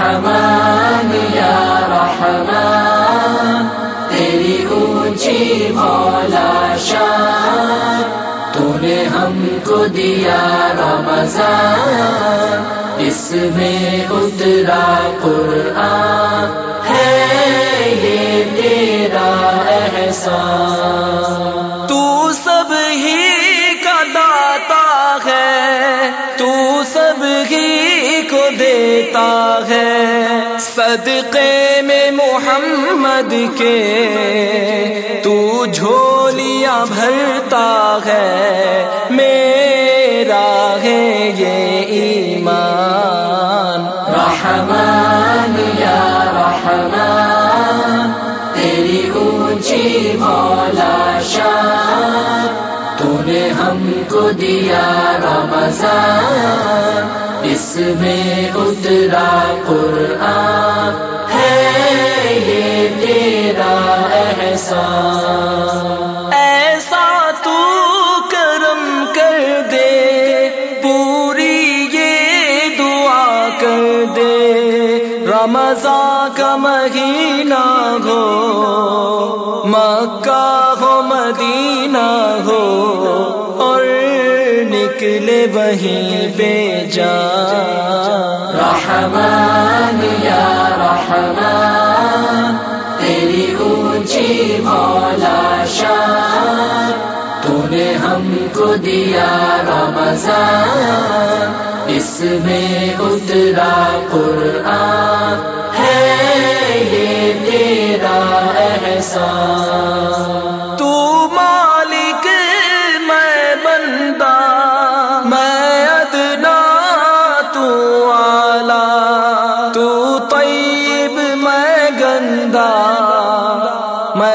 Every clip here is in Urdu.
رحمان یا رحمان، تیری اونچی مولا شان تو نے ہم کو دیا رمضان، اس میں اترا قرآن، ہے یہ تیرا احسان۔ تو سب ہی کا داتا ہے، تو سب ہی کو دیتا ہے صدقے میں محمد کے تو جھولیاں بھرتا ہے میرا ہے یہ ایمان۔ رحمان نے ہم کو دیا رمضان۔ اس میں اترا قرآن ہے، یہ تیرا احسان۔ ایسا تو کرم کر دے، پوری یہ دعا کر دے۔ رمضان کا مہینہ ہو، مکہ نکلے وہیں بے جا۔ رحمان، یا رحمان، تیری اونچی مولا شان تو نے ہم کو دیا رمضان، اس میں اترا قرآن۔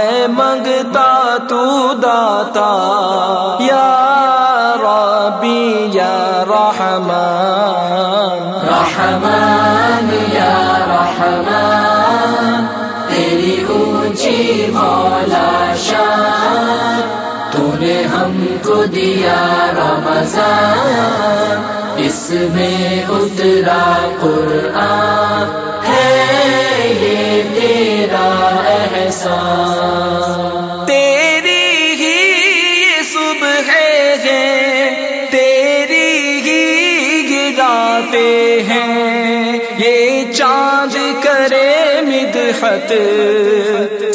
میں منگتا تو داتا یا ربی یا رحمان رحمان یا رحمان، تیری اونچی مولا شان تو نے ہم کو دیا رمضان، اس میں اترا قرآن، ہے یہ تیرا احسان۔ صبح ہے، تیری ہی گراتے ہیں۔ یہ چاند کرے مدحت،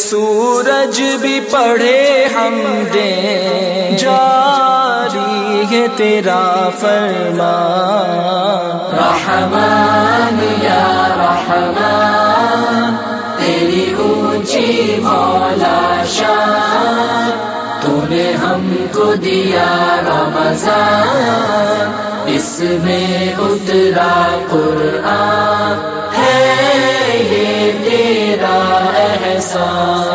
سورج بھی پڑھے ہم دیں۔ جاری ہے تیرا فرمان۔ رحمان، یا رحمان، تیری اونچی مولا شان۔ کو دیا رمضان، اس میں اترا قرآن ہے یہ تیرا احسان ہے، یہ تیرا احسان۔